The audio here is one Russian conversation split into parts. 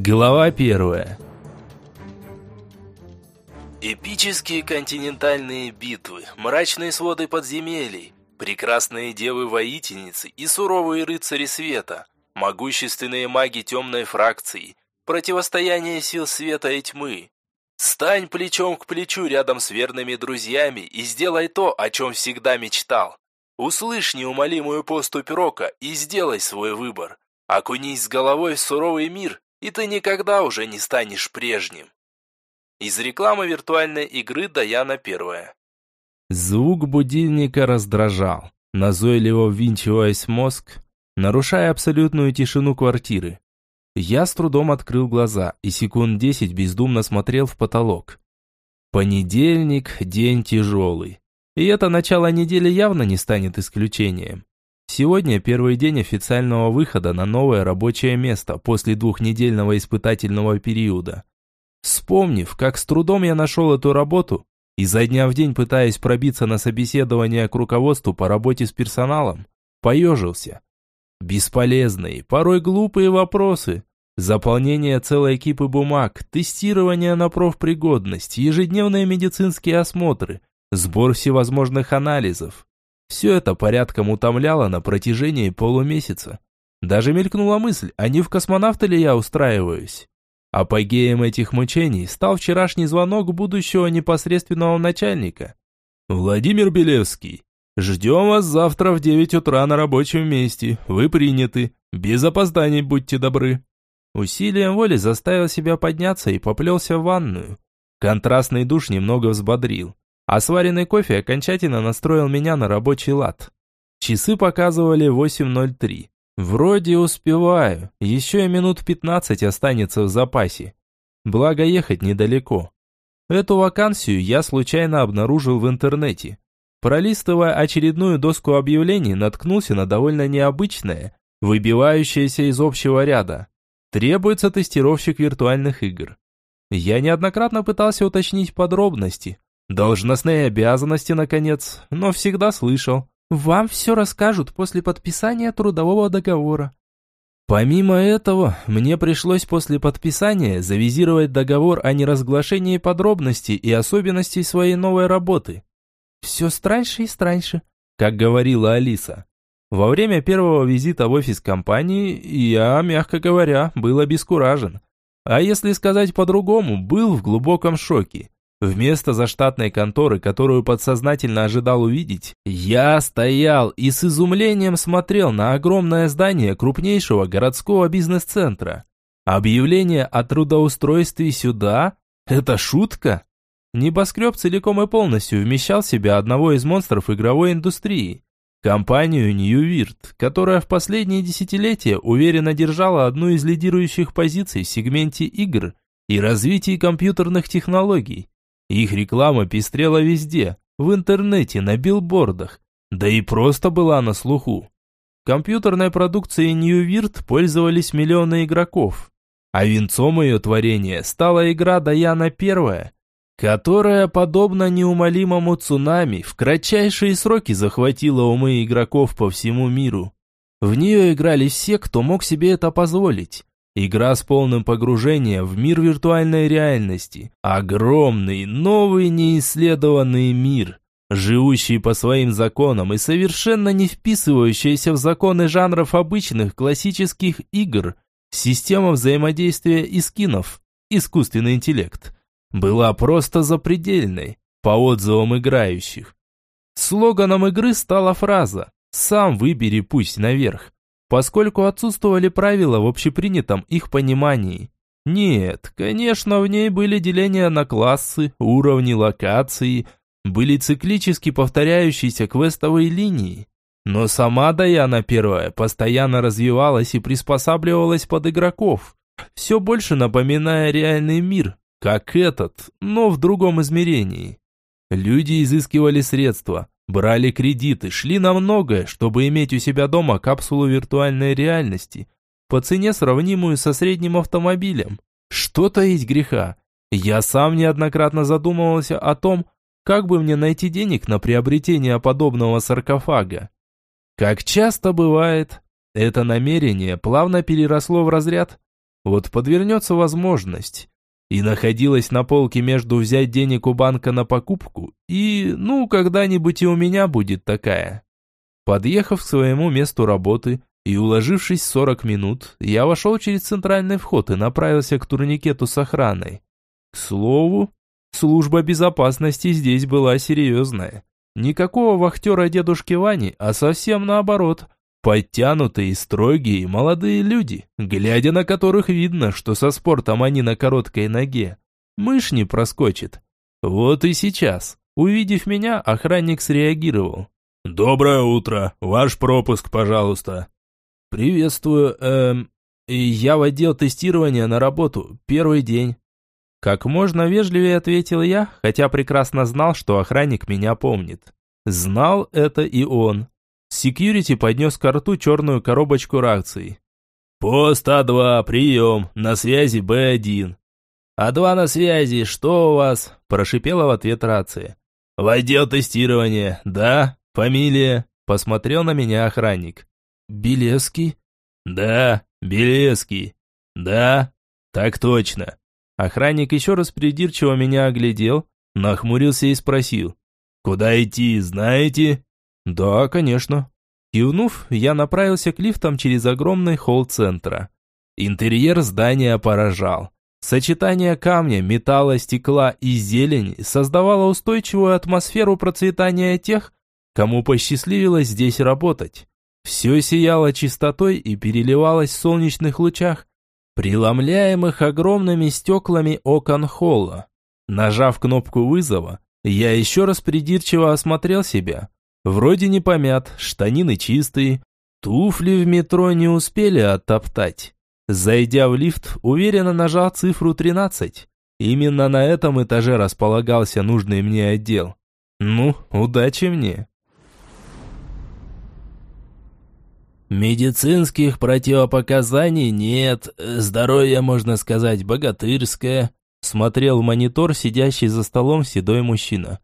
Глава первая. Эпические континентальные битвы, мрачные своды подземелий, прекрасные девы-воительницы и суровые рыцари света, могущественные маги темной фракции, противостояние сил света и тьмы. Стань плечом к плечу рядом с верными друзьями и сделай то, о чем всегда мечтал. Услышь неумолимую поступь рока и сделай свой выбор. Окунись с головой в суровый мир и ты никогда уже не станешь прежним. Из рекламы виртуальной игры Даяна первая. Звук будильника раздражал, назойливо ввинчиваясь в мозг, нарушая абсолютную тишину квартиры. Я с трудом открыл глаза и секунд десять бездумно смотрел в потолок. Понедельник – день тяжелый. И это начало недели явно не станет исключением. Сегодня первый день официального выхода на новое рабочее место после двухнедельного испытательного периода. Вспомнив, как с трудом я нашел эту работу, и за дня в день пытаясь пробиться на собеседование к руководству по работе с персоналом, поежился. Бесполезные, порой глупые вопросы. Заполнение целой экипы бумаг, тестирование на профпригодность, ежедневные медицинские осмотры, сбор всевозможных анализов. Все это порядком утомляло на протяжении полумесяца. Даже мелькнула мысль, а не в космонавта ли я устраиваюсь? Апогеем этих мучений стал вчерашний звонок будущего непосредственного начальника. «Владимир Белевский, ждем вас завтра в 9 утра на рабочем месте. Вы приняты. Без опозданий будьте добры». Усилием воли заставил себя подняться и поплелся в ванную. Контрастный душ немного взбодрил а сваренный кофе окончательно настроил меня на рабочий лад. Часы показывали 8.03. Вроде успеваю, еще и минут 15 останется в запасе. Благо ехать недалеко. Эту вакансию я случайно обнаружил в интернете. Пролистывая очередную доску объявлений, наткнулся на довольно необычное, выбивающееся из общего ряда. Требуется тестировщик виртуальных игр. Я неоднократно пытался уточнить подробности, Должностные обязанности, наконец, но всегда слышал. Вам все расскажут после подписания трудового договора. Помимо этого, мне пришлось после подписания завизировать договор о неразглашении подробностей и особенностей своей новой работы. Все страньше и страньше, как говорила Алиса. Во время первого визита в офис компании я, мягко говоря, был обескуражен. А если сказать по-другому, был в глубоком шоке. Вместо заштатной конторы, которую подсознательно ожидал увидеть, я стоял и с изумлением смотрел на огромное здание крупнейшего городского бизнес-центра. Объявление о трудоустройстве сюда? Это шутка? Небоскреб целиком и полностью вмещал в себя одного из монстров игровой индустрии. Компанию New Weird, которая в последние десятилетия уверенно держала одну из лидирующих позиций в сегменте игр и развитии компьютерных технологий. Их реклама пестрела везде, в интернете, на билбордах, да и просто была на слуху. Компьютерной продукцией New Weird пользовались миллионы игроков, а венцом ее творения стала игра Даяна Первая, которая, подобно неумолимому цунами, в кратчайшие сроки захватила умы игроков по всему миру. В нее играли все, кто мог себе это позволить, Игра с полным погружением в мир виртуальной реальности. Огромный, новый, неисследованный мир, живущий по своим законам и совершенно не вписывающийся в законы жанров обычных классических игр. Система взаимодействия и скинов, искусственный интеллект, была просто запредельной, по отзывам играющих. Слоганом игры стала фраза «Сам выбери пусть наверх», поскольку отсутствовали правила в общепринятом их понимании. Нет, конечно, в ней были деления на классы, уровни, локации, были циклически повторяющиеся квестовые линии. Но сама Даяна Первая постоянно развивалась и приспосабливалась под игроков, все больше напоминая реальный мир, как этот, но в другом измерении. Люди изыскивали средства, Брали кредиты, шли на многое, чтобы иметь у себя дома капсулу виртуальной реальности по цене, сравнимую со средним автомобилем. Что таить греха? Я сам неоднократно задумывался о том, как бы мне найти денег на приобретение подобного саркофага. Как часто бывает, это намерение плавно переросло в разряд Вот подвернется возможность. И находилась на полке между взять денег у банка на покупку и, ну, когда-нибудь и у меня будет такая. Подъехав к своему месту работы и уложившись 40 минут, я вошел через центральный вход и направился к турникету с охраной. К слову, служба безопасности здесь была серьезная. Никакого вахтера дедушки Вани, а совсем наоборот – Подтянутые, строгие, молодые люди, глядя на которых видно, что со спортом они на короткой ноге. Мышь не проскочит. Вот и сейчас, увидев меня, охранник среагировал. «Доброе утро. Ваш пропуск, пожалуйста». «Приветствую. Эм, я в отдел тестирования на работу. Первый день». Как можно вежливее ответил я, хотя прекрасно знал, что охранник меня помнит. Знал это и он. Секьюрити поднес к рту черную коробочку рации. «Пост А2, прием, на связи Б1». «А2 на связи, что у вас?» – прошипела в ответ рация. «В отдел тестирования, да? Фамилия?» – посмотрел на меня охранник. «Белевский?» «Да, Белевский. Да, так точно». Охранник еще раз придирчиво меня оглядел, нахмурился и спросил. «Куда идти, знаете?» «Да, конечно». Кивнув, я направился к лифтам через огромный холл центра. Интерьер здания поражал. Сочетание камня, металла, стекла и зелени создавало устойчивую атмосферу процветания тех, кому посчастливилось здесь работать. Все сияло чистотой и переливалось в солнечных лучах, преломляемых огромными стеклами окон холла. Нажав кнопку вызова, я еще раз придирчиво осмотрел себя. Вроде не помят, штанины чистые, туфли в метро не успели оттоптать. Зайдя в лифт, уверенно нажал цифру 13. Именно на этом этаже располагался нужный мне отдел. Ну, удачи мне. Медицинских противопоказаний нет, здоровье, можно сказать, богатырское, смотрел в монитор сидящий за столом седой мужчина.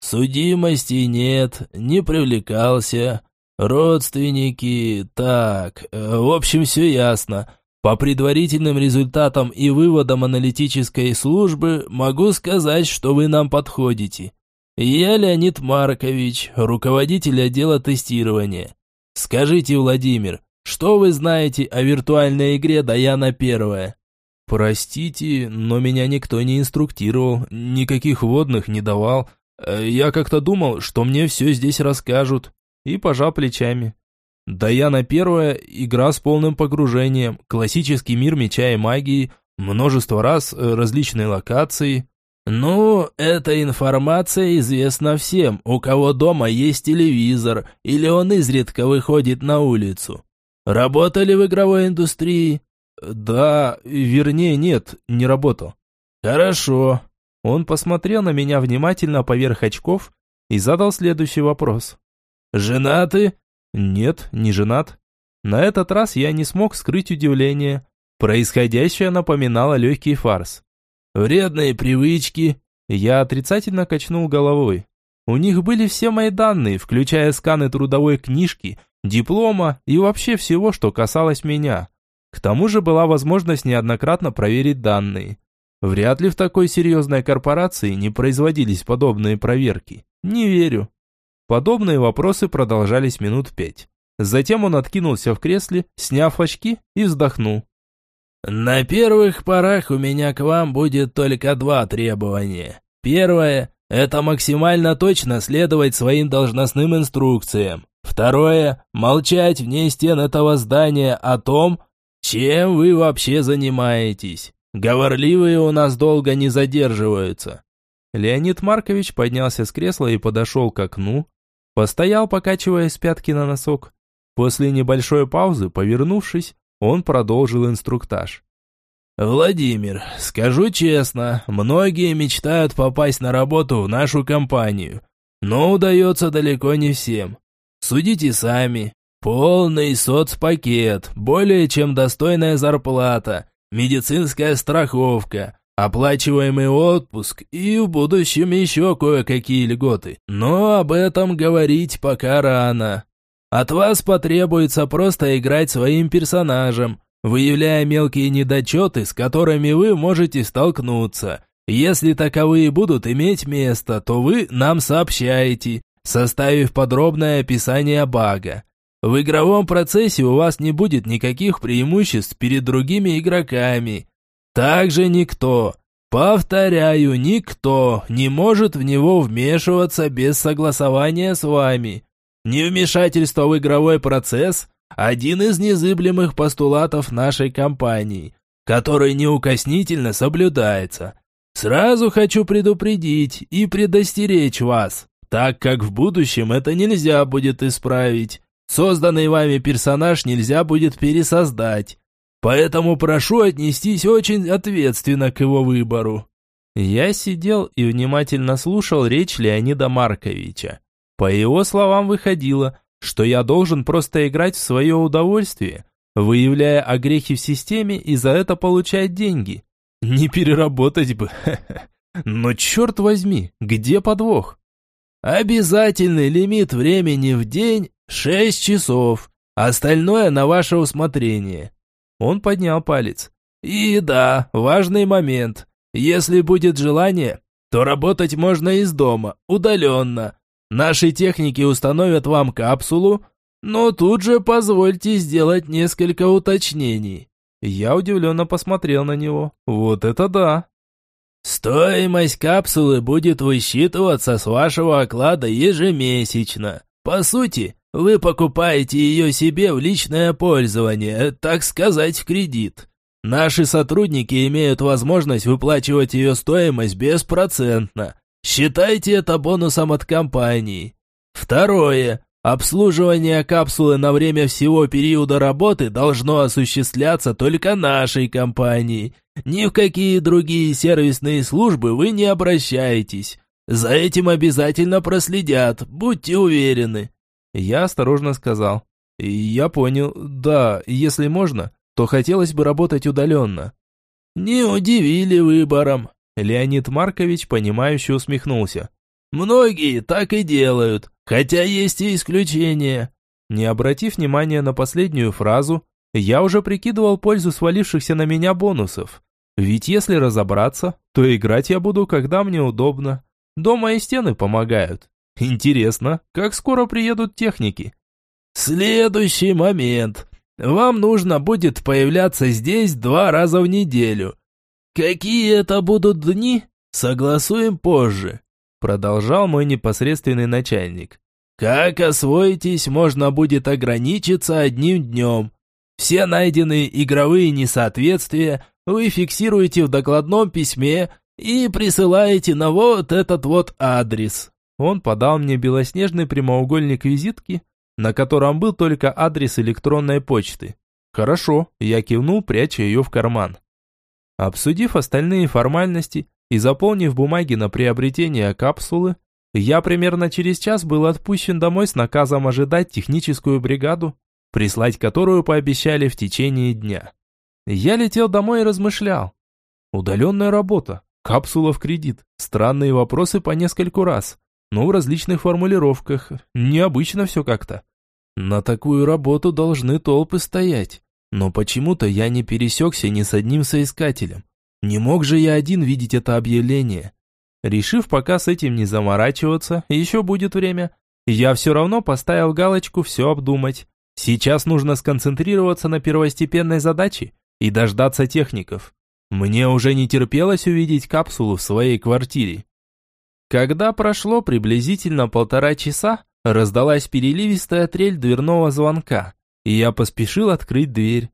Судимости нет, не привлекался. Родственники, так, э, в общем, все ясно. По предварительным результатам и выводам аналитической службы могу сказать, что вы нам подходите. Я Леонид Маркович, руководитель отдела тестирования. Скажите, Владимир, что вы знаете о виртуальной игре Даяна Первая? Простите, но меня никто не инструктировал, никаких водных не давал. Э, я как-то думал, что мне все здесь расскажут. И пожал плечами. Даяна первая, игра с полным погружением, классический мир меча и магии, множество раз, э, различные локации. Ну, эта информация известна всем, у кого дома есть телевизор, или он изредка выходит на улицу. Работали в игровой индустрии? Да, вернее, нет, не работал. Хорошо, он посмотрел на меня внимательно поверх очков и задал следующий вопрос. «Женаты?» «Нет, не женат». На этот раз я не смог скрыть удивление. Происходящее напоминало легкий фарс. «Вредные привычки?» Я отрицательно качнул головой. У них были все мои данные, включая сканы трудовой книжки, диплома и вообще всего, что касалось меня. К тому же была возможность неоднократно проверить данные. Вряд ли в такой серьезной корпорации не производились подобные проверки. Не верю. Подобные вопросы продолжались минут пять. Затем он откинулся в кресле, сняв очки и вздохнул. «На первых порах у меня к вам будет только два требования. Первое – это максимально точно следовать своим должностным инструкциям. Второе – молчать вне стен этого здания о том, чем вы вообще занимаетесь. Говорливые у нас долго не задерживаются. Леонид Маркович поднялся с кресла и подошел к окну, постоял, покачивая с пятки на носок. После небольшой паузы, повернувшись, он продолжил инструктаж. «Владимир, скажу честно, многие мечтают попасть на работу в нашу компанию, но удается далеко не всем. Судите сами. Полный соцпакет, более чем достойная зарплата, медицинская страховка, оплачиваемый отпуск и в будущем еще кое-какие льготы. Но об этом говорить пока рано. От вас потребуется просто играть своим персонажем, выявляя мелкие недочеты, с которыми вы можете столкнуться. Если таковые будут иметь место, то вы нам сообщаете, составив подробное описание бага. В игровом процессе у вас не будет никаких преимуществ перед другими игроками. Также никто, повторяю, никто не может в него вмешиваться без согласования с вами. Невмешательство в игровой процесс – один из незыблемых постулатов нашей компании, который неукоснительно соблюдается. Сразу хочу предупредить и предостеречь вас, так как в будущем это нельзя будет исправить. Созданный вами персонаж нельзя будет пересоздать. Поэтому прошу отнестись очень ответственно к его выбору». Я сидел и внимательно слушал речь Леонида Марковича. По его словам выходило, что я должен просто играть в свое удовольствие, выявляя огрехи в системе и за это получать деньги. Не переработать бы. Но черт возьми, где подвох? Обязательный лимит времени в день – 6 часов. Остальное на ваше усмотрение. Он поднял палец. И да, важный момент. Если будет желание, то работать можно из дома, удаленно. Наши техники установят вам капсулу, но тут же позвольте сделать несколько уточнений. Я удивленно посмотрел на него. Вот это да! Стоимость капсулы будет высчитываться с вашего оклада ежемесячно. По сути, вы покупаете ее себе в личное пользование, так сказать, в кредит. Наши сотрудники имеют возможность выплачивать ее стоимость беспроцентно, Считайте это бонусом от компании. Второе. Обслуживание капсулы на время всего периода работы должно осуществляться только нашей компанией. Ни в какие другие сервисные службы вы не обращаетесь. За этим обязательно проследят, будьте уверены. Я осторожно сказал. Я понял. Да, если можно, то хотелось бы работать удаленно. Не удивили выбором. Леонид Маркович, понимающе усмехнулся. «Многие так и делают, хотя есть и исключения». Не обратив внимания на последнюю фразу, я уже прикидывал пользу свалившихся на меня бонусов. Ведь если разобраться, то играть я буду, когда мне удобно. Дома и стены помогают. Интересно, как скоро приедут техники? Следующий момент. Вам нужно будет появляться здесь два раза в неделю. «Какие это будут дни? Согласуем позже», продолжал мой непосредственный начальник. «Как освоитесь, можно будет ограничиться одним днем. Все найденные игровые несоответствия вы фиксируете в докладном письме и присылаете на вот этот вот адрес». Он подал мне белоснежный прямоугольник визитки, на котором был только адрес электронной почты. «Хорошо», я кивнул, пряча ее в карман. Обсудив остальные формальности и заполнив бумаги на приобретение капсулы, я примерно через час был отпущен домой с наказом ожидать техническую бригаду, прислать которую пообещали в течение дня. Я летел домой и размышлял. Удаленная работа, капсула в кредит, странные вопросы по нескольку раз, но в различных формулировках, необычно все как-то. На такую работу должны толпы стоять. Но почему-то я не пересекся ни с одним соискателем. Не мог же я один видеть это объявление. Решив пока с этим не заморачиваться, еще будет время, я все равно поставил галочку «все обдумать». Сейчас нужно сконцентрироваться на первостепенной задаче и дождаться техников. Мне уже не терпелось увидеть капсулу в своей квартире. Когда прошло приблизительно полтора часа, раздалась переливистая трель дверного звонка и я поспешил открыть дверь.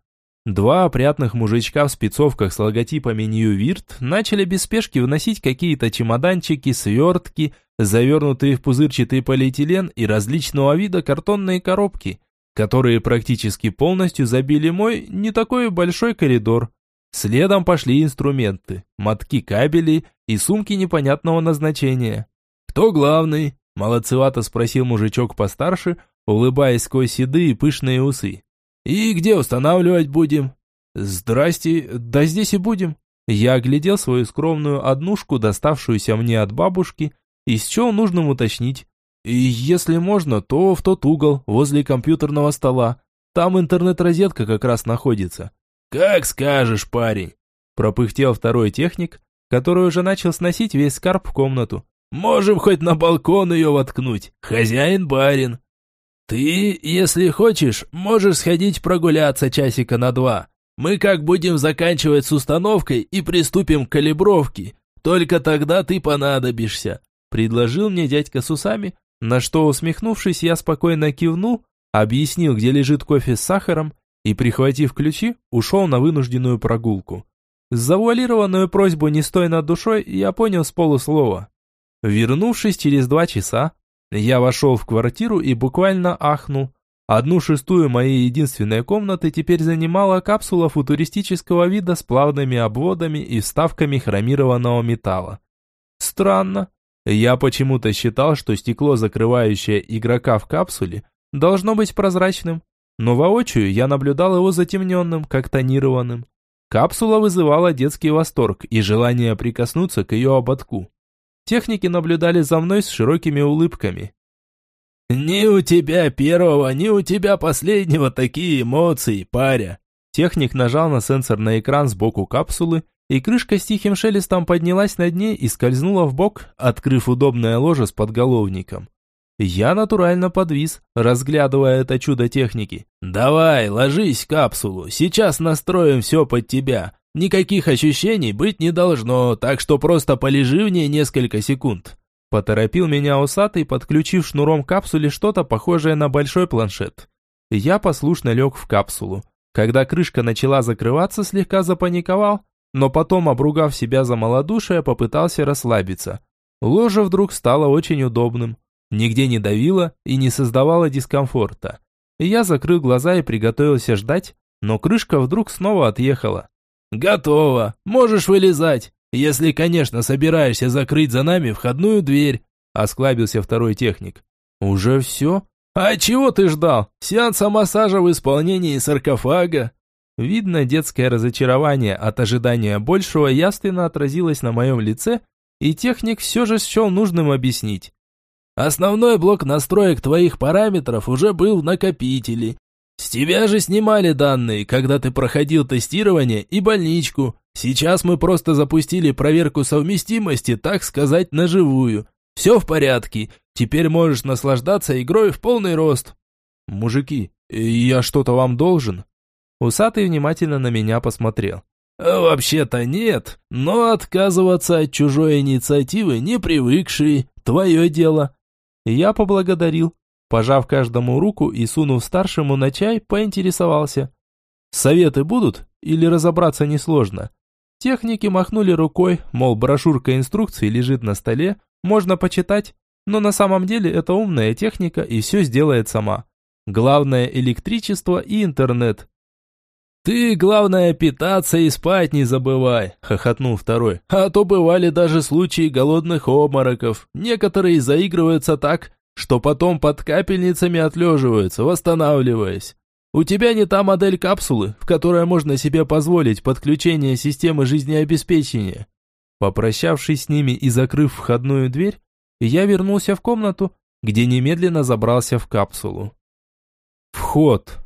Два опрятных мужичка в спецовках с логотипами New Weird начали без спешки вносить какие-то чемоданчики, свертки, завернутые в пузырчатый полиэтилен и различного вида картонные коробки, которые практически полностью забили мой не такой большой коридор. Следом пошли инструменты, мотки кабелей и сумки непонятного назначения. «Кто главный?» – молодцевато спросил мужичок постарше – улыбаясь сквозь седые пышные усы. «И где устанавливать будем?» «Здрасте, да здесь и будем». Я оглядел свою скромную однушку, доставшуюся мне от бабушки, и счел нужным уточнить. И если можно, то в тот угол, возле компьютерного стола. Там интернет-розетка как раз находится. «Как скажешь, парень!» Пропыхтел второй техник, который уже начал сносить весь скарб в комнату. «Можем хоть на балкон ее воткнуть. Хозяин-барин!» «Ты, если хочешь, можешь сходить прогуляться часика на два. Мы как будем заканчивать с установкой и приступим к калибровке. Только тогда ты понадобишься», – предложил мне дядька с усами, на что, усмехнувшись, я спокойно кивнул, объяснил, где лежит кофе с сахаром, и, прихватив ключи, ушел на вынужденную прогулку. Завуалированную просьбу «не стой над душой» я понял с полуслова. Вернувшись через два часа, я вошел в квартиру и буквально ахнул. Одну шестую моей единственной комнаты теперь занимала капсула футуристического вида с плавными обводами и вставками хромированного металла. Странно. Я почему-то считал, что стекло, закрывающее игрока в капсуле, должно быть прозрачным, но воочию я наблюдал его затемненным, как тонированным. Капсула вызывала детский восторг и желание прикоснуться к ее ободку. Техники наблюдали за мной с широкими улыбками. «Ни у тебя первого, ни у тебя последнего такие эмоции, паря!» Техник нажал на сенсорный экран сбоку капсулы, и крышка с тихим шелестом поднялась над ней и скользнула в бок, открыв удобное ложе с подголовником. Я натурально подвис, разглядывая это чудо техники. «Давай, ложись в капсулу, сейчас настроим все под тебя. Никаких ощущений быть не должно, так что просто полежи в ней несколько секунд». Поторопил меня усатый, подключив шнуром капсуле что-то похожее на большой планшет. Я послушно лег в капсулу. Когда крышка начала закрываться, слегка запаниковал, но потом, обругав себя за малодушие, попытался расслабиться. Ложе вдруг стало очень удобным. Нигде не давило и не создавало дискомфорта. Я закрыл глаза и приготовился ждать, но крышка вдруг снова отъехала. «Готово! Можешь вылезать! Если, конечно, собираешься закрыть за нами входную дверь!» Осклабился второй техник. «Уже все? А чего ты ждал? Сеанса массажа в исполнении саркофага?» Видно, детское разочарование от ожидания большего явственно отразилось на моем лице, и техник все же счел нужным объяснить. Основной блок настроек твоих параметров уже был в накопителе, с тебя же снимали данные, когда ты проходил тестирование и больничку. Сейчас мы просто запустили проверку совместимости, так сказать, на живую. Все в порядке. Теперь можешь наслаждаться игрой в полный рост. Мужики, я что-то вам должен? Усатый внимательно на меня посмотрел. «Вообще-то нет, но отказываться от чужой инициативы не привыкший, твое дело». Я поблагодарил, Пожав каждому руку и сунув старшему на чай, поинтересовался. «Советы будут? Или разобраться несложно?» Техники махнули рукой, мол, брошюрка инструкций лежит на столе, можно почитать, но на самом деле это умная техника и все сделает сама. Главное электричество и интернет. «Ты, главное, питаться и спать не забывай», – хохотнул второй. «А то бывали даже случаи голодных обмороков. Некоторые заигрываются так, что потом под капельницами отлеживаются, восстанавливаясь. У тебя не та модель капсулы, в которой можно себе позволить подключение системы жизнеобеспечения. Попрощавшись с ними и закрыв входную дверь, я вернулся в комнату, где немедленно забрался в капсулу. Вход.